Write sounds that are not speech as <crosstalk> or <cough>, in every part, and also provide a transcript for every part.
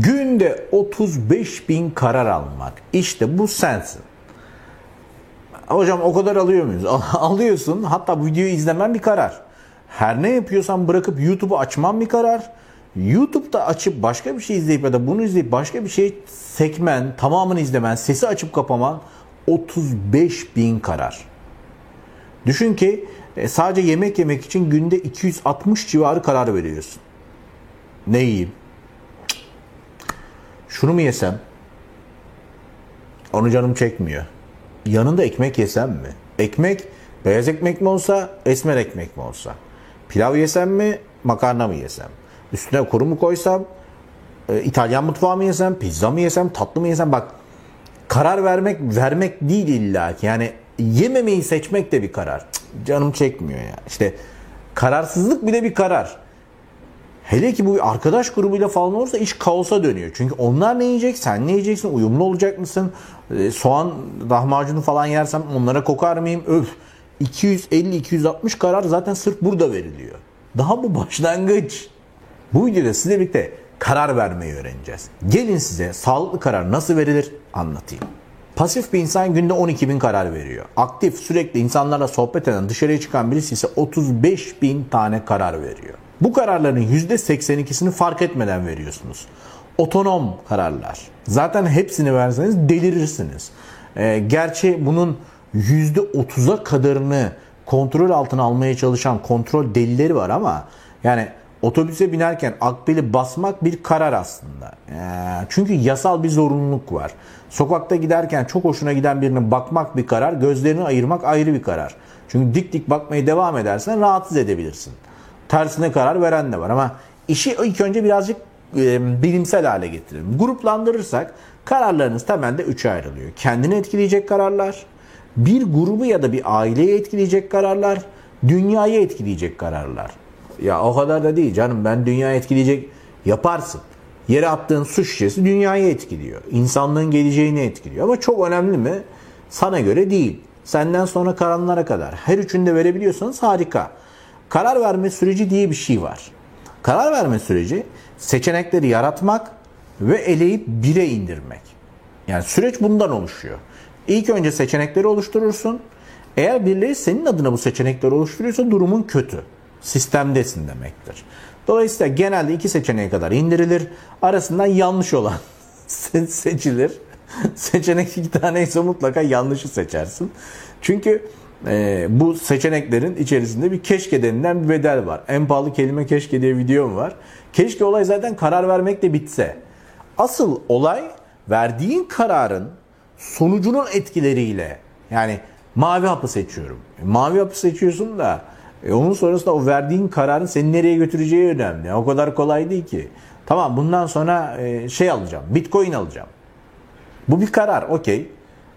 Günde 35 bin karar almak. İşte bu sensin. Hocam o kadar alıyor muyuz? <laughs> Alıyorsun. Hatta bu videoyu izlemen bir karar. Her ne yapıyorsan bırakıp YouTube'u açman bir karar. YouTube'da açıp başka bir şey izleyip ya da bunu izleyip başka bir şey sekmen, tamamını izlemen, sesi açıp kapaman 35 bin karar. Düşün ki e, sadece yemek yemek için günde 260 civarı karar veriyorsun. Ne yiyeyim? Şunu mu yesem? Onu canım çekmiyor. Yanında ekmek yesem mi? Ekmek beyaz ekmek mi olsa, esmer ekmek mi olsa? Pilav yesem mi, makarna mı yesem? Üstüne kuru mu koysam, e, İtalyan mutfağı mı yesem, pizza mı yesem, tatlı mı yesem? Bak karar vermek vermek değil illa ki. Yani yememeyi seçmek de bir karar. Cık, canım çekmiyor ya. İşte kararsızlık bile bir karar. Hele ki bu arkadaş grubuyla falan olursa iş kaosa dönüyor. Çünkü onlar ne yiyecek, sen ne yiyeceksin, uyumlu olacak mısın? E, soğan, lahmacunu falan yersem onlara kokar mıyım? Öf. 250-260 karar zaten sırf burada veriliyor. Daha bu başlangıç. Bu videoda sizle birlikte karar vermeyi öğreneceğiz. Gelin size sağlıklı karar nasıl verilir anlatayım. Pasif bir insan günde 12 bin karar veriyor. Aktif, sürekli insanlarla sohbet eden, dışarıya çıkan birisi ise 35 bin tane karar veriyor. Bu kararların %82'sini fark etmeden veriyorsunuz. Otonom kararlar. Zaten hepsini verseniz delirirsiniz. Ee, gerçi bunun %30'a kadarını kontrol altına almaya çalışan kontrol delileri var ama yani otobüse binerken akbili basmak bir karar aslında. Ee, çünkü yasal bir zorunluluk var. Sokakta giderken çok hoşuna giden birine bakmak bir karar, gözlerini ayırmak ayrı bir karar. Çünkü dik dik bakmaya devam edersen rahatsız edebilirsin. Tersine karar veren de var ama işi ilk önce birazcık e, bilimsel hale getirelim. Gruplandırırsak kararlarınız temelde üçe ayrılıyor. Kendini etkileyecek kararlar, bir grubu ya da bir aileyi etkileyecek kararlar, dünyayı etkileyecek kararlar. Ya o kadar da değil canım ben dünyayı etkileyecek yaparsın. Yere attığın su şişesi dünyayı etkiliyor. İnsanlığın geleceğini etkiliyor. Ama çok önemli mi? Sana göre değil. Senden sonra karanlara kadar. Her üçünü de verebiliyorsanız harika. Karar verme süreci diye bir şey var. Karar verme süreci seçenekleri yaratmak ve eleyip bire indirmek. Yani süreç bundan oluşuyor. İlk önce seçenekleri oluşturursun. Eğer birileri senin adına bu seçenekleri oluşturuyorsa durumun kötü. Sistemdesin demektir. Dolayısıyla genelde iki seçeneğe kadar indirilir. Arasından yanlış olan <laughs> seçilir. <laughs> Seçenek iki tane ise mutlaka yanlışı seçersin. Çünkü e, bu seçeneklerin içerisinde bir keşke denilen bir bedel var. En pahalı kelime keşke diye videom var. Keşke olay zaten karar vermekle bitse. Asıl olay verdiğin kararın sonucunun etkileriyle yani mavi hapı seçiyorum. Mavi hapı seçiyorsun da e, onun sonrasında o verdiğin kararın seni nereye götüreceği önemli. O kadar kolay değil ki. Tamam bundan sonra e, şey alacağım. Bitcoin alacağım. Bu bir karar okey.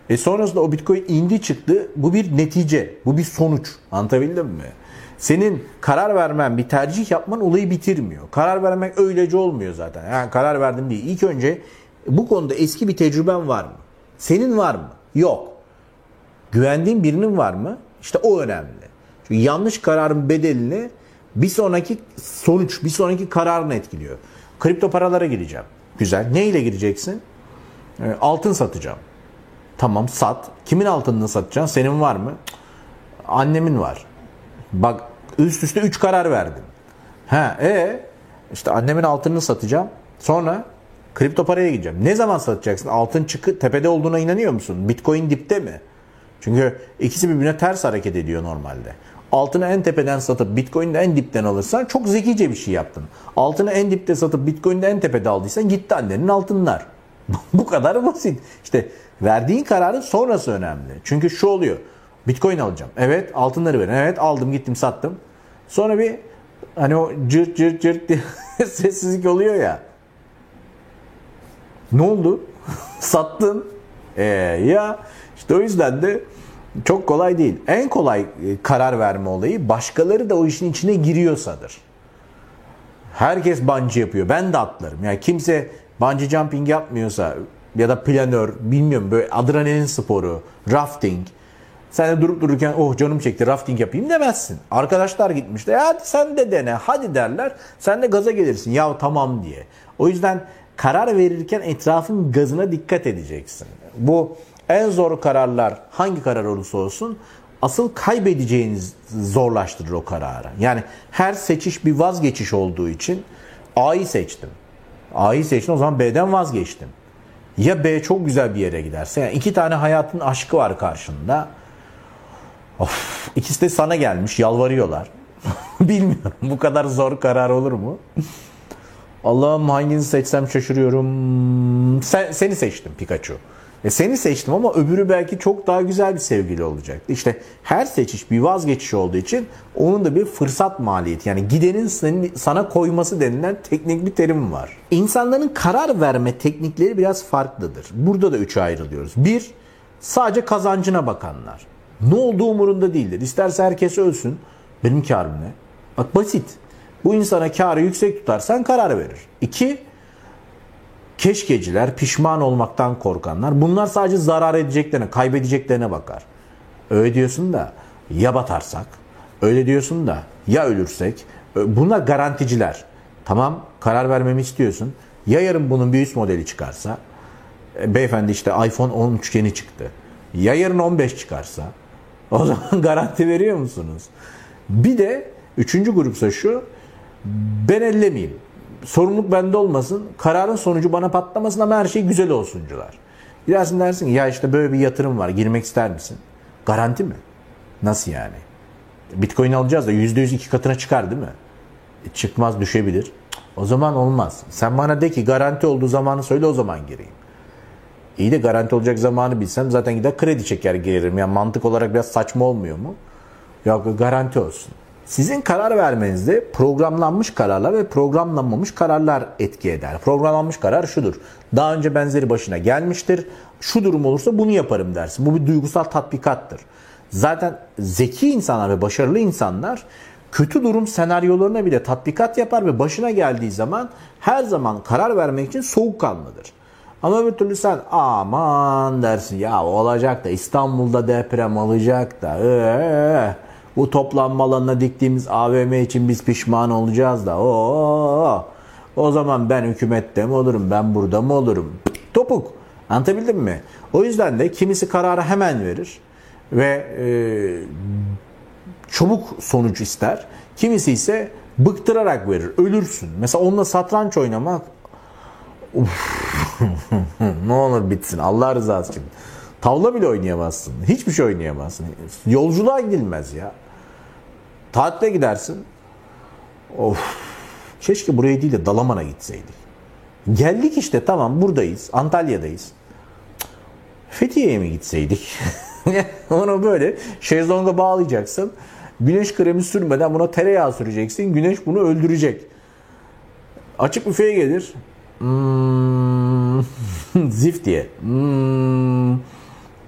E sonrasında o bitcoin indi çıktı. Bu bir netice. Bu bir sonuç. Anlatabildim mi? Senin karar vermen, bir tercih yapman olayı bitirmiyor. Karar vermek öylece olmuyor zaten. Yani karar verdim değil. İlk önce bu konuda eski bir tecrüben var mı? Senin var mı? Yok. Güvendiğin birinin var mı? İşte o önemli. Yanlış kararın bedelini bir sonraki sonuç, bir sonraki kararını etkiliyor. Kripto paralara gireceğim. Güzel. Ne ile gireceksin? E, altın satacağım. Tamam sat. Kimin altınını satacaksın? Senin var mı? Annemin var. Bak üst üste 3 karar verdin. Ha, e işte annemin altınını satacağım. Sonra kripto paraya gideceğim. Ne zaman satacaksın? Altın çıkı tepede olduğuna inanıyor musun? Bitcoin dipte mi? Çünkü ikisi birbirine ters hareket ediyor normalde. Altını en tepeden satıp Bitcoin'de en dipten alırsan çok zekice bir şey yaptın. Altını en dipte satıp Bitcoin'de en tepede aldıysan gitti annenin altınlar. <laughs> Bu kadar basit. İşte verdiğin kararın sonrası önemli. Çünkü şu oluyor. Bitcoin alacağım. Evet altınları verin. Evet aldım gittim sattım. Sonra bir hani o cırt cırt cırt diye <laughs> sessizlik oluyor ya. Ne oldu? <laughs> Sattın. Ee, ya işte o yüzden de çok kolay değil. En kolay e, karar verme olayı başkaları da o işin içine giriyorsadır. Herkes bungee yapıyor. Ben de atlarım. Yani kimse bungee jumping yapmıyorsa ya da planör bilmiyorum böyle adrenalin sporu, rafting. Sen de durup dururken oh canım çekti rafting yapayım demezsin. Arkadaşlar gitmişler. Ya sen de dene hadi derler. Sen de gaza gelirsin ya tamam diye. O yüzden karar verirken etrafın gazına dikkat edeceksin. Bu en zor kararlar hangi karar olursa olsun asıl kaybedeceğiniz zorlaştırır o kararı. Yani her seçiş bir vazgeçiş olduğu için A'yı seçtim. A'yı seçtim o zaman B'den vazgeçtim. Ya B çok güzel bir yere giderse yani iki tane hayatın aşkı var karşında. Of, ikisi de sana gelmiş yalvarıyorlar. <laughs> Bilmiyorum bu kadar zor karar olur mu? Allah'ım hangini seçsem şaşırıyorum. Sen, seni seçtim Pikachu. E seni seçtim ama öbürü belki çok daha güzel bir sevgili olacak. İşte her seçiş bir vazgeçiş olduğu için onun da bir fırsat maliyeti. Yani gidenin senin, sana koyması denilen teknik bir terim var. İnsanların karar verme teknikleri biraz farklıdır. Burada da üçe ayrılıyoruz. Bir, sadece kazancına bakanlar. Ne olduğu umurunda değildir. İsterse herkes ölsün. Benim karım ne? Bak basit. Bu insana karı yüksek tutarsan karar verir. İki, keşkeciler, pişman olmaktan korkanlar. Bunlar sadece zarar edeceklerine, kaybedeceklerine bakar. Öyle diyorsun da ya batarsak? Öyle diyorsun da ya ölürsek? Bunlar garanticiler. Tamam karar vermemi istiyorsun. Ya yarın bunun bir üst modeli çıkarsa? E, beyefendi işte iPhone 13 yeni çıktı. Ya yarın 15 çıkarsa? O <laughs> zaman garanti veriyor musunuz? Bir de üçüncü grupsa şu. Ben ellemeyeyim sorumluluk bende olmasın. Kararın sonucu bana patlamasın ama her şey güzel olsuncular. Gidersin dersin ya işte böyle bir yatırım var girmek ister misin? Garanti mi? Nasıl yani? Bitcoin alacağız da %100 iki katına çıkar değil mi? E çıkmaz düşebilir. O zaman olmaz. Sen bana de ki garanti olduğu zamanı söyle o zaman gireyim. İyi de garanti olacak zamanı bilsem zaten gider kredi çeker girerim. Yani mantık olarak biraz saçma olmuyor mu? Yok garanti olsun. Sizin karar vermenizde programlanmış kararlar ve programlanmamış kararlar etki eder. Programlanmış karar şudur. Daha önce benzeri başına gelmiştir. Şu durum olursa bunu yaparım dersin. Bu bir duygusal tatbikattır. Zaten zeki insanlar ve başarılı insanlar kötü durum senaryolarına bile tatbikat yapar ve başına geldiği zaman her zaman karar vermek için soğukkanlıdır. Ama bir türlü sen aman dersin ya olacak da İstanbul'da deprem olacak da ee, bu toplanma alanına diktiğimiz AVM için biz pişman olacağız da. Oo, o zaman ben hükümette mi olurum? Ben burada mı olurum? Topuk. Anlatabildim mi? O yüzden de kimisi kararı hemen verir ve e, çabuk sonuç ister. Kimisi ise bıktırarak verir. Ölürsün. Mesela onunla satranç oynamak <laughs> ne olur bitsin Allah rızası için. Tavla bile oynayamazsın. Hiçbir şey oynayamazsın. Yolculuğa gidilmez ya. Tatile gidersin. Of. Keşke buraya değil de Dalaman'a gitseydik. Geldik işte tamam buradayız. Antalya'dayız. Fethiye'ye mi gitseydik? <laughs> Onu böyle şezlonga bağlayacaksın. Güneş kremi sürmeden buna tereyağı süreceksin. Güneş bunu öldürecek. Açık büfeye gelir. Hmm, <laughs> zif diye. Hmm,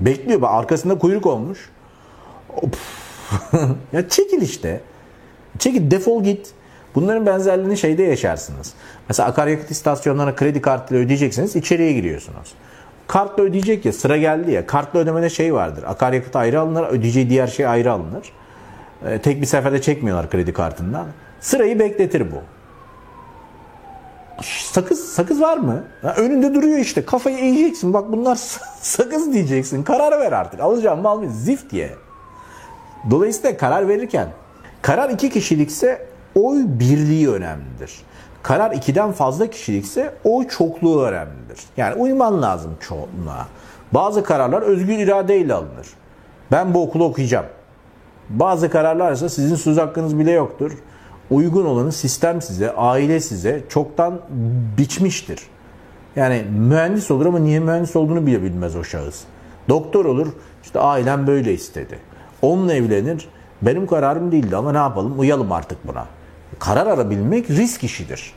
bekliyor. Bak arkasında kuyruk olmuş. <laughs> ya çekil işte. Çekil defol git. Bunların benzerliğini şeyde yaşarsınız. Mesela akaryakıt istasyonlarına kredi kartıyla ödeyeceksiniz. içeriye giriyorsunuz. Kartla ödeyecek ya sıra geldi ya. Kartla ödemede şey vardır. Akaryakıt ayrı alınır. Ödeyeceği diğer şey ayrı alınır. Ee, tek bir seferde çekmiyorlar kredi kartından. Sırayı bekletir bu. Sakız sakız var mı? Ya önünde duruyor işte. Kafayı eğeceksin. Bak bunlar <laughs> sakız diyeceksin. Karar ver artık. Alacağım mı almayayım. Zift diye. Dolayısıyla karar verirken karar iki kişilikse oy birliği önemlidir. Karar ikiden fazla kişilikse oy çokluğu önemlidir. Yani uyman lazım çoğunluğa. Bazı kararlar özgür iradeyle alınır. Ben bu okulu okuyacağım. Bazı kararlar ise sizin söz hakkınız bile yoktur. Uygun olanı sistem size, aile size çoktan biçmiştir. Yani mühendis olur ama niye mühendis olduğunu bile bilmez o şahıs. Doktor olur, işte ailem böyle istedi. Onunla evlenir. Benim kararım değildi ama ne yapalım uyalım artık buna. Karar alabilmek risk işidir.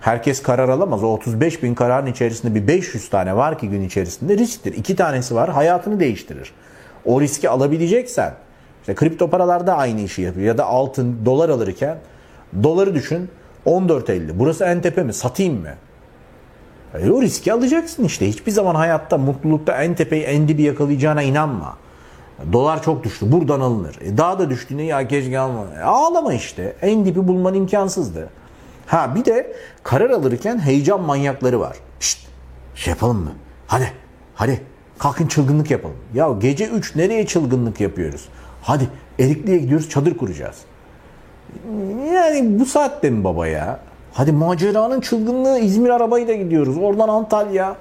Herkes karar alamaz. O 35 bin kararın içerisinde bir 500 tane var ki gün içerisinde risktir. İki tanesi var hayatını değiştirir. O riski alabileceksen işte kripto paralarda aynı işi yapıyor. Ya da altın, dolar alırken doları düşün 14.50. Burası en tepe mi? Satayım mı? Hayır, o riski alacaksın işte. Hiçbir zaman hayatta mutlulukta en tepeyi en dibi yakalayacağına inanma. Dolar çok düştü. Buradan alınır. E daha da düştüğünde ya keşke alma. E ağlama işte. En dibi bulman imkansızdı. Ha bir de karar alırken heyecan manyakları var. Şşt, şey yapalım mı? Hadi, hadi kalkın çılgınlık yapalım. Ya gece 3 nereye çılgınlık yapıyoruz? Hadi Erikli'ye gidiyoruz çadır kuracağız. Yani bu saatte mi baba ya? Hadi maceranın çılgınlığı İzmir arabayla gidiyoruz. Oradan Antalya.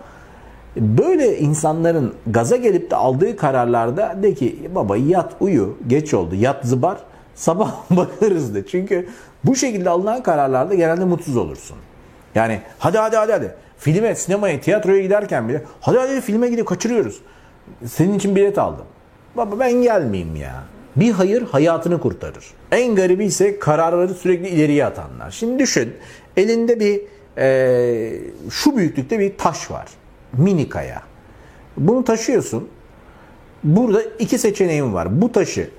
Böyle insanların gaza gelip de aldığı kararlarda de ki baba yat uyu geç oldu yat zıbar sabah <laughs> bakarız de. Çünkü bu şekilde alınan kararlarda genelde mutsuz olursun. Yani hadi hadi hadi hadi filme sinemaya tiyatroya giderken bile hadi hadi filme gidip kaçırıyoruz. Senin için bilet aldım. Baba ben gelmeyeyim ya. Bir hayır hayatını kurtarır. En garibi ise kararları sürekli ileriye atanlar. Şimdi düşün elinde bir e, şu büyüklükte bir taş var. Mini kaya. Bunu taşıyorsun. Burada iki seçeneğim var. Bu taşı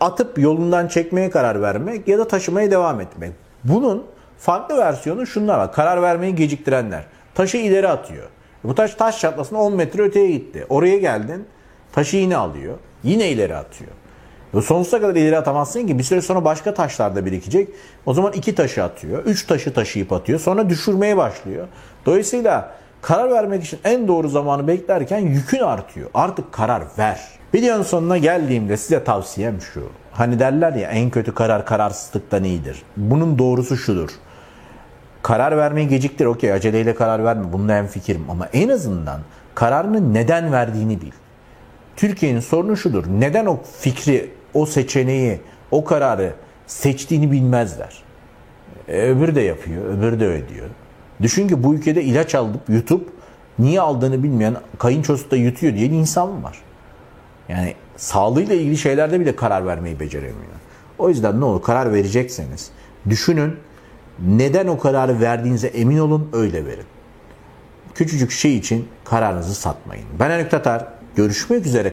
atıp yolundan çekmeye karar vermek ya da taşımaya devam etmek. Bunun farklı versiyonu şunlar var. Karar vermeyi geciktirenler. Taşı ileri atıyor. Bu taş taş çatlasına 10 metre öteye gitti. Oraya geldin. Taşı yine alıyor. Yine ileri atıyor. Sonsuza kadar ileri atamazsın ki bir süre sonra başka taşlar da birikecek. O zaman iki taşı atıyor. Üç taşı taşıyıp atıyor. Sonra düşürmeye başlıyor. Dolayısıyla karar vermek için en doğru zamanı beklerken yükün artıyor. Artık karar ver. Videonun sonuna geldiğimde size tavsiyem şu. Hani derler ya en kötü karar kararsızlıktan iyidir. Bunun doğrusu şudur. Karar vermeyi geciktir. Okey aceleyle karar verme. Bunda en fikrim. Ama en azından kararını neden verdiğini bil. Türkiye'nin sorunu şudur. Neden o fikri, o seçeneği, o kararı seçtiğini bilmezler. E, öbürü de yapıyor, öbürü de ödüyor. Düşün ki bu ülkede ilaç alıp yutup niye aldığını bilmeyen kayınçosu da yutuyor diye insan var. Yani sağlığıyla ilgili şeylerde bile karar vermeyi beceremiyor. O yüzden ne olur karar verecekseniz düşünün neden o kararı verdiğinize emin olun öyle verin. Küçücük şey için kararınızı satmayın. Ben Haluk Tatar. Görüşmek üzere.